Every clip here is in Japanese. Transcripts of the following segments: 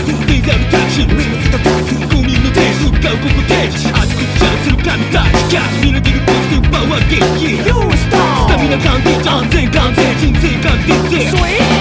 スレイザーのタッチ目のたタッチ5人の手使かうここ天使熱くチャンする神たチキャッチ見抜けるポスティパワー元気用意したスタミナ完璧安全完全人生完全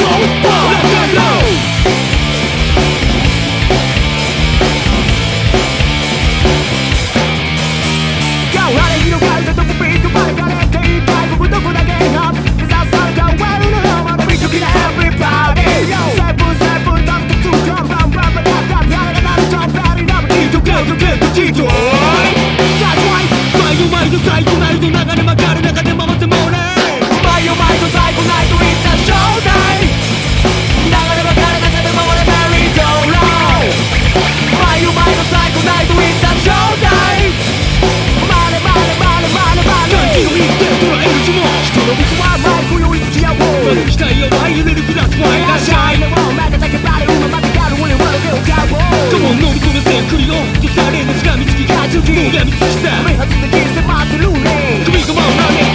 Jam system 美好自的夜色马上入内 Coming come on now yeah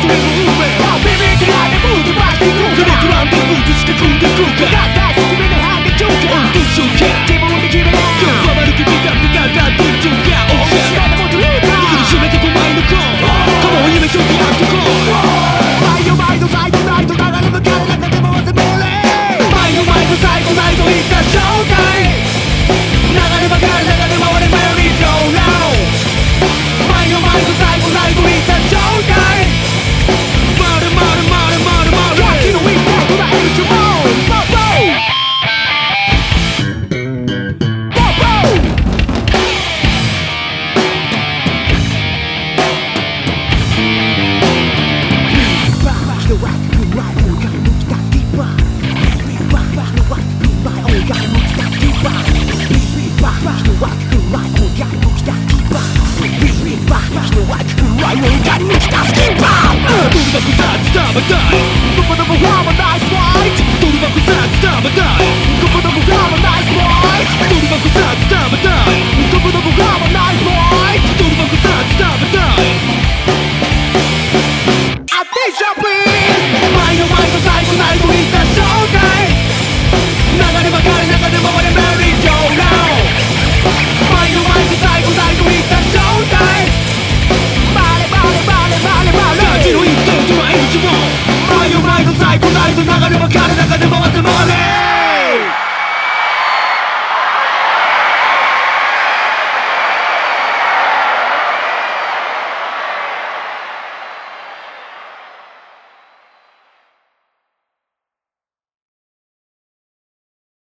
Back!